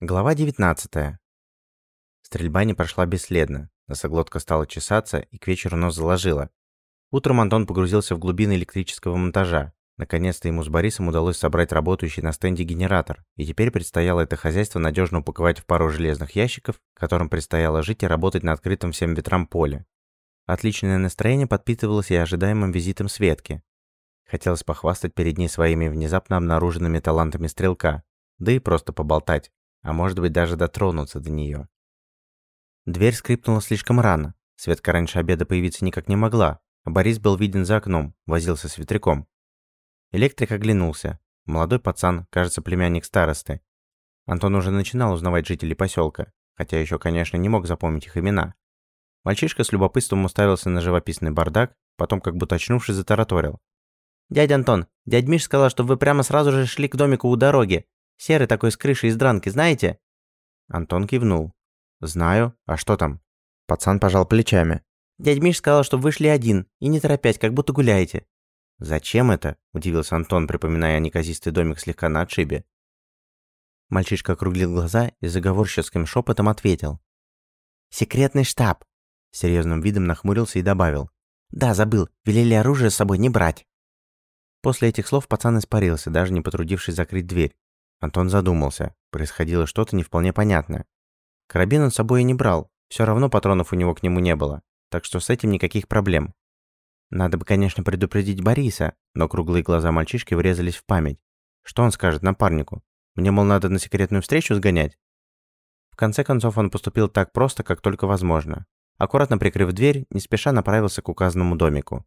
Глава 19. Стрельба не прошла бесследно. Носоглотка стала чесаться, и к вечеру нос заложила. Утром Антон погрузился в глубины электрического монтажа. Наконец-то ему с Борисом удалось собрать работающий на стенде генератор, и теперь предстояло это хозяйство надежно упаковать в пару железных ящиков, которым предстояло жить и работать на открытом всем ветрам поле. Отличное настроение подпитывалось и ожидаемым визитом Светки. Хотелось похвастать перед ней своими внезапно обнаруженными талантами стрелка, да и просто поболтать, а может быть даже дотронуться до нее. Дверь скрипнула слишком рано. Светка раньше обеда появиться никак не могла, а Борис был виден за окном, возился с ветряком. Электрик оглянулся. Молодой пацан, кажется, племянник старосты. Антон уже начинал узнавать жителей поселка, хотя еще, конечно, не мог запомнить их имена. Мальчишка с любопытством уставился на живописный бардак, потом, как будто очнувшись, затараторил. «Дядя Антон, дядь Миш сказал, что вы прямо сразу же шли к домику у дороги. Серый такой с крышей из дранки, знаете?» Антон кивнул. «Знаю. А что там?» Пацан пожал плечами. «Дядь Миш сказал, что вы шли один, и не торопясь, как будто гуляете». «Зачем это?» – удивился Антон, припоминая неказистый домик слегка на отшибе. Мальчишка округлил глаза и заговорческим шепотом ответил. «Секретный штаб. Серьезным видом нахмурился и добавил. «Да, забыл. Велели оружие с собой не брать». После этих слов пацан испарился, даже не потрудившись закрыть дверь. Антон задумался. Происходило что-то не вполне понятное. Карабин он с собой и не брал. Все равно патронов у него к нему не было. Так что с этим никаких проблем. Надо бы, конечно, предупредить Бориса, но круглые глаза мальчишки врезались в память. Что он скажет напарнику? Мне, мол, надо на секретную встречу сгонять? В конце концов, он поступил так просто, как только возможно. Аккуратно прикрыв дверь, не спеша направился к указанному домику.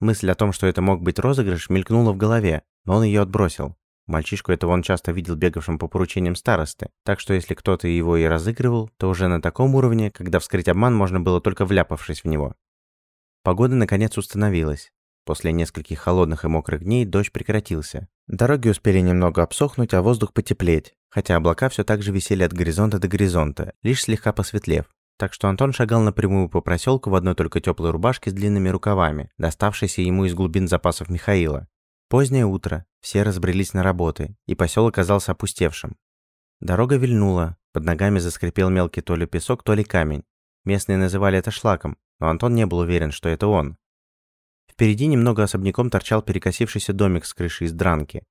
Мысль о том, что это мог быть розыгрыш, мелькнула в голове, но он ее отбросил. Мальчишку этого он часто видел бегавшим по поручениям старосты, так что если кто-то его и разыгрывал, то уже на таком уровне, когда вскрыть обман можно было только вляпавшись в него. Погода наконец установилась. После нескольких холодных и мокрых дней дождь прекратился. Дороги успели немного обсохнуть, а воздух потеплеть, хотя облака все так же висели от горизонта до горизонта, лишь слегка посветлев. Так что Антон шагал напрямую по проселку в одной только теплой рубашке с длинными рукавами, доставшейся ему из глубин запасов Михаила. Позднее утро, все разбрелись на работы, и поселок оказался опустевшим. Дорога вильнула, под ногами заскрипел мелкий то ли песок, то ли камень. Местные называли это шлаком, но Антон не был уверен, что это он. Впереди немного особняком торчал перекосившийся домик с крышей из дранки,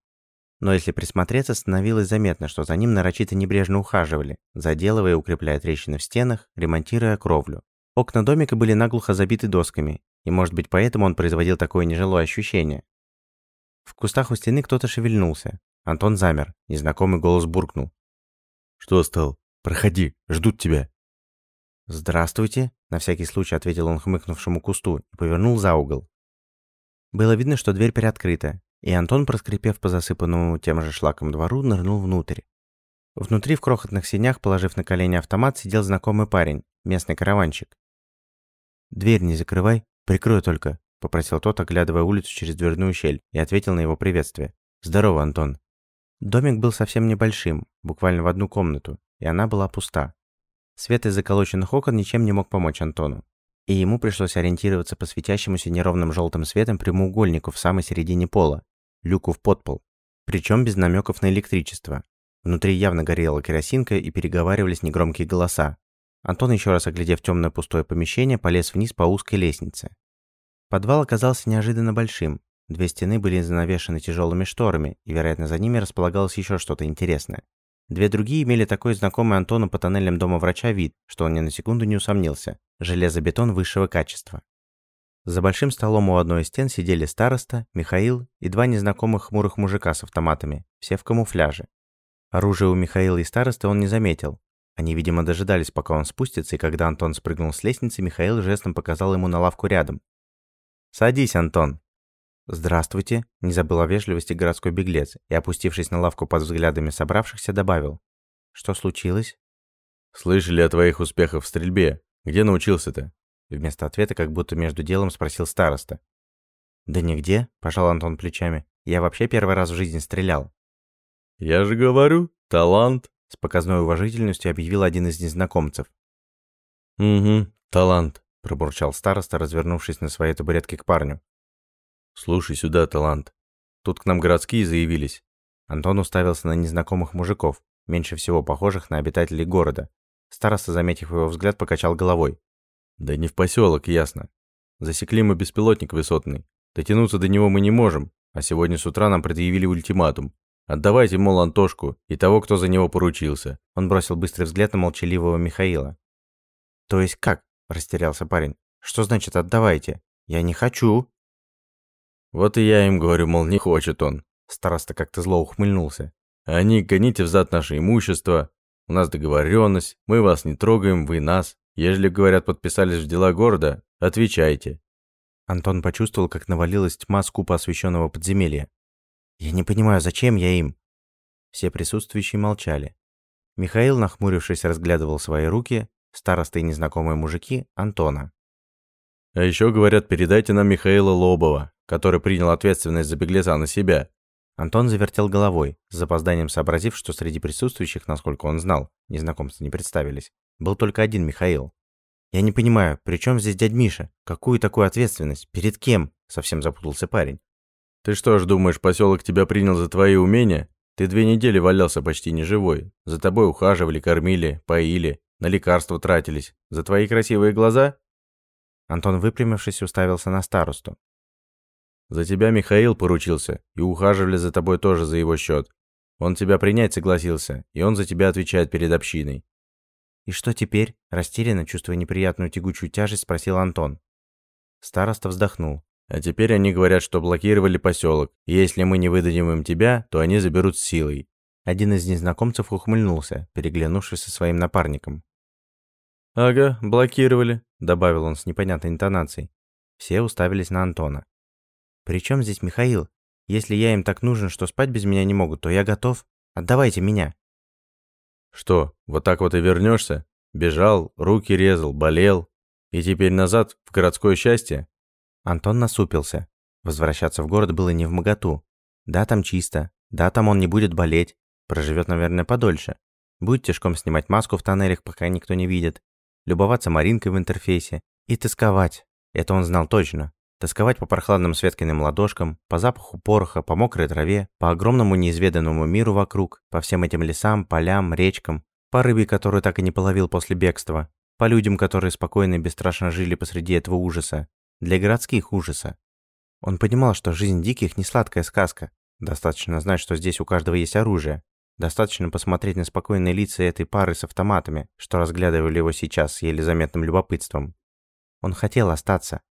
но если присмотреться, становилось заметно, что за ним нарочито небрежно ухаживали, заделывая и укрепляя трещины в стенах, ремонтируя кровлю. Окна домика были наглухо забиты досками, и, может быть, поэтому он производил такое нежилое ощущение. В кустах у стены кто-то шевельнулся. Антон замер, незнакомый голос буркнул. «Что стал? Проходи, ждут тебя». «Здравствуйте», — на всякий случай ответил он хмыкнувшему кусту и повернул за угол. Было видно, что дверь приоткрыта, и Антон, проскрипев по засыпанному тем же шлаком двору, нырнул внутрь. Внутри в крохотных синях, положив на колени автомат, сидел знакомый парень, местный караванщик. «Дверь не закрывай, прикрой только», — попросил тот, оглядывая улицу через дверную щель, и ответил на его приветствие. «Здорово, Антон». Домик был совсем небольшим, буквально в одну комнату, и она была пуста. Свет из заколоченных окон ничем не мог помочь Антону и ему пришлось ориентироваться по светящемуся неровным желтым светом прямоугольнику в самой середине пола, люку в подпол, причем без намеков на электричество. Внутри явно горела керосинка и переговаривались негромкие голоса. Антон, еще раз оглядев темное пустое помещение, полез вниз по узкой лестнице. Подвал оказался неожиданно большим. Две стены были занавешены тяжелыми шторами, и, вероятно, за ними располагалось еще что-то интересное. Две другие имели такой знакомый Антону по тоннелям дома врача вид, что он ни на секунду не усомнился. Железобетон высшего качества. За большим столом у одной из стен сидели староста, Михаил и два незнакомых хмурых мужика с автоматами, все в камуфляже. Оружие у Михаила и старосты он не заметил. Они, видимо, дожидались, пока он спустится, и когда Антон спрыгнул с лестницы, Михаил жестом показал ему на лавку рядом. «Садись, Антон», «Здравствуйте», – не забыл о вежливости городской беглец и, опустившись на лавку под взглядами собравшихся, добавил. «Что случилось?» «Слышали о твоих успехах в стрельбе. Где научился-то?» Вместо ответа, как будто между делом, спросил староста. «Да нигде», – пожал Антон плечами. «Я вообще первый раз в жизни стрелял». «Я же говорю, талант», – с показной уважительностью объявил один из незнакомцев. «Угу, талант», – пробурчал староста, развернувшись на своей табуретке к парню. «Слушай сюда, талант. Тут к нам городские заявились». Антон уставился на незнакомых мужиков. меньше всего похожих на обитателей города. Староста, заметив его взгляд, покачал головой. «Да не в поселок, ясно. Засекли мы беспилотник высотный. Дотянуться до него мы не можем, а сегодня с утра нам предъявили ультиматум. Отдавайте, мол, Антошку и того, кто за него поручился». Он бросил быстрый взгляд на молчаливого Михаила. «То есть как?» – растерялся парень. «Что значит «отдавайте»? Я не хочу». «Вот и я им говорю, мол, не хочет он». Староста как-то зло ухмыльнулся. «Они гоните взад наше имущество. У нас договоренность, мы вас не трогаем, вы нас. Ежели, говорят, подписались в дела города, отвечайте». Антон почувствовал, как навалилась тьма скупо освещенного подземелья. «Я не понимаю, зачем я им?» Все присутствующие молчали. Михаил, нахмурившись, разглядывал свои руки, староста и незнакомые мужики – Антона. «А еще, говорят, передайте нам Михаила Лобова, который принял ответственность за беглеца на себя». Антон завертел головой, с запозданием сообразив, что среди присутствующих, насколько он знал, незнакомцы не представились, был только один Михаил. «Я не понимаю, при чем здесь дядь Миша? Какую такую ответственность? Перед кем?» – совсем запутался парень. «Ты что ж думаешь, поселок тебя принял за твои умения? Ты две недели валялся почти неживой. За тобой ухаживали, кормили, поили, на лекарства тратились. За твои красивые глаза?» Антон, выпрямившись, уставился на старосту. «За тебя Михаил поручился, и ухаживали за тобой тоже за его счет. Он тебя принять согласился, и он за тебя отвечает перед общиной. «И что теперь?» – растерянно, чувствуя неприятную тягучую тяжесть, спросил Антон. Староста вздохнул. «А теперь они говорят, что блокировали поселок, и если мы не выдадим им тебя, то они заберут силой». Один из незнакомцев ухмыльнулся, переглянувшись со своим напарником. «Ага, блокировали», – добавил он с непонятной интонацией. Все уставились на Антона. «При чем здесь Михаил? Если я им так нужен, что спать без меня не могут, то я готов. Отдавайте меня». Что, вот так вот и вернешься? Бежал, руки резал, болел. И теперь назад, в городское счастье? Антон насупился. Возвращаться в город было не в моготу. Да, там чисто. Да, там он не будет болеть. Проживет, наверное, подольше. Будет тяжком снимать маску в тоннелях, пока никто не видит. Любоваться Маринкой в интерфейсе. И тосковать. Это он знал точно. Тосковать по прохладным Светкиным ладошкам, по запаху пороха, по мокрой траве, по огромному неизведанному миру вокруг, по всем этим лесам, полям, речкам, по рыбе, которую так и не половил после бегства, по людям, которые спокойно и бесстрашно жили посреди этого ужаса, для городских ужаса. Он понимал, что жизнь диких не сладкая сказка. Достаточно знать, что здесь у каждого есть оружие. Достаточно посмотреть на спокойные лица этой пары с автоматами, что разглядывали его сейчас с еле заметным любопытством. Он хотел остаться,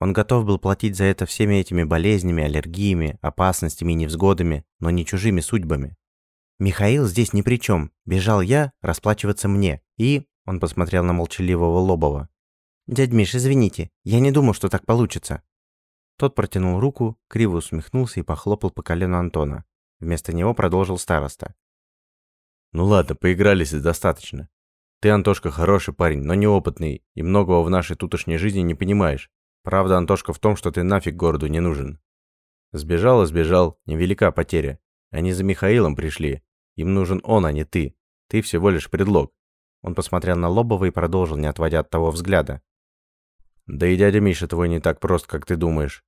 он готов был платить за это всеми этими болезнями, аллергиями, опасностями и невзгодами, но не чужими судьбами. Михаил здесь ни при чем. Бежал я, расплачиваться мне. И... Он посмотрел на молчаливого Лобова. «Дядь Миш, извините, я не думал, что так получится». Тот протянул руку, криво усмехнулся и похлопал по колену Антона. Вместо него продолжил староста. «Ну ладно, поигрались и достаточно. Ты, Антошка, хороший парень, но неопытный, и многого в нашей тутошней жизни не понимаешь. Правда, Антошка, в том, что ты нафиг городу не нужен. Сбежал и сбежал, невелика потеря. Они за Михаилом пришли. Им нужен он, а не ты. Ты всего лишь предлог. Он посмотрел на Лобова и продолжил, не отводя от того взгляда. Да и дядя Миша твой не так прост, как ты думаешь.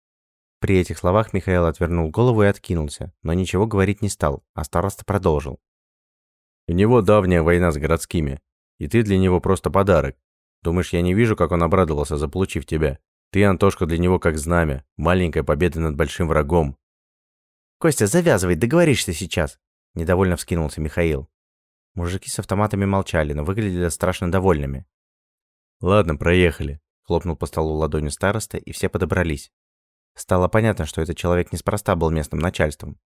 При этих словах Михаил отвернул голову и откинулся, но ничего говорить не стал, а староста продолжил. У него давняя война с городскими, и ты для него просто подарок. Думаешь, я не вижу, как он обрадовался, заполучив тебя? Ты, Антошка, для него как знамя. Маленькая победа над большим врагом. «Костя, завязывай, договоришься сейчас!» Недовольно вскинулся Михаил. Мужики с автоматами молчали, но выглядели страшно довольными. «Ладно, проехали», — хлопнул по столу ладонью староста, и все подобрались. Стало понятно, что этот человек неспроста был местным начальством.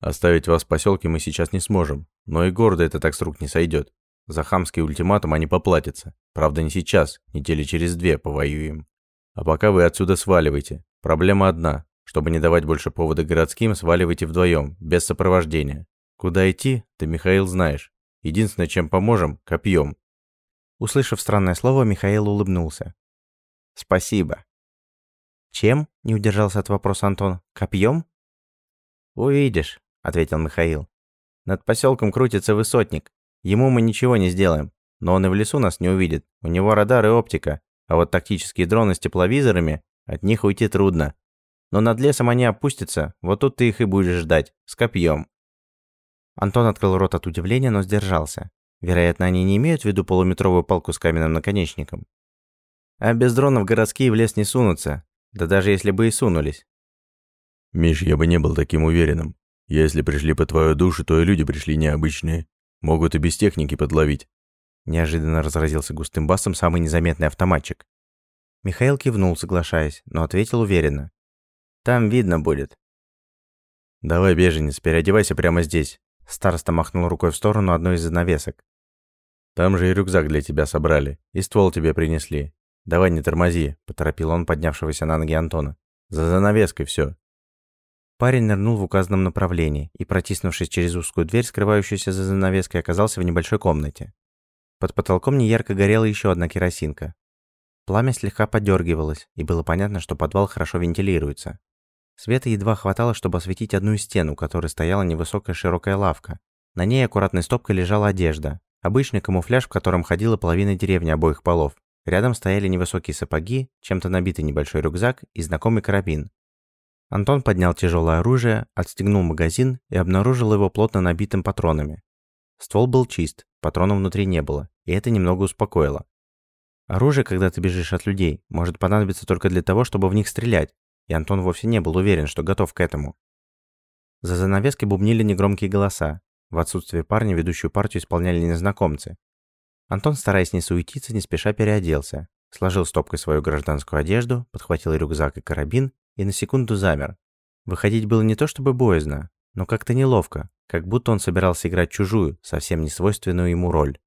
«Оставить вас в поселке мы сейчас не сможем, но и города это так с рук не сойдет. За хамский ультиматум они поплатятся. Правда, не сейчас, недели через две повоюем. А пока вы отсюда сваливайте. Проблема одна. Чтобы не давать больше повода городским, сваливайте вдвоем, без сопровождения. Куда идти, ты, Михаил, знаешь. Единственное, чем поможем – копьем. Услышав странное слово, Михаил улыбнулся. «Спасибо». «Чем?» – не удержался от вопроса Антон. «Копьем?» «Увидишь», – ответил Михаил. «Над поселком крутится высотник. Ему мы ничего не сделаем, но он и в лесу нас не увидит. У него радар и оптика. А вот тактические дроны с тепловизорами, от них уйти трудно. Но над лесом они опустятся, вот тут ты их и будешь ждать, с копьем. Антон открыл рот от удивления, но сдержался. Вероятно, они не имеют в виду полуметровую палку с каменным наконечником. А без дронов городские в лес не сунутся. Да даже если бы и сунулись. Миш, я бы не был таким уверенным. Если пришли по твою душу, то и люди пришли необычные. Могут и без техники подловить. Неожиданно разразился густым басом самый незаметный автоматчик. Михаил кивнул, соглашаясь, но ответил уверенно. «Там видно будет». «Давай, беженец, переодевайся прямо здесь». Староста махнул рукой в сторону одной из занавесок. «Там же и рюкзак для тебя собрали, и ствол тебе принесли. Давай не тормози», – поторопил он поднявшегося на ноги Антона. «За занавеской все. Парень нырнул в указанном направлении и, протиснувшись через узкую дверь, скрывающуюся за занавеской, оказался в небольшой комнате. Под потолком неярко горела еще одна керосинка. Пламя слегка подергивалось, и было понятно, что подвал хорошо вентилируется. Света едва хватало, чтобы осветить одну из стен, у которой стояла невысокая широкая лавка. На ней аккуратной стопкой лежала одежда. Обычный камуфляж, в котором ходила половина деревни обоих полов. Рядом стояли невысокие сапоги, чем-то набитый небольшой рюкзак и знакомый карабин, Антон поднял тяжелое оружие, отстегнул магазин и обнаружил его плотно набитым патронами. Ствол был чист, патронов внутри не было, и это немного успокоило. Оружие, когда ты бежишь от людей, может понадобиться только для того, чтобы в них стрелять, и Антон вовсе не был уверен, что готов к этому. За занавеской бубнили негромкие голоса. В отсутствие парня ведущую партию исполняли незнакомцы. Антон, стараясь не суетиться, не спеша переоделся. Сложил стопкой свою гражданскую одежду, подхватил рюкзак и карабин и на секунду замер. Выходить было не то чтобы боязно, но как-то неловко, как будто он собирался играть чужую, совсем не свойственную ему роль.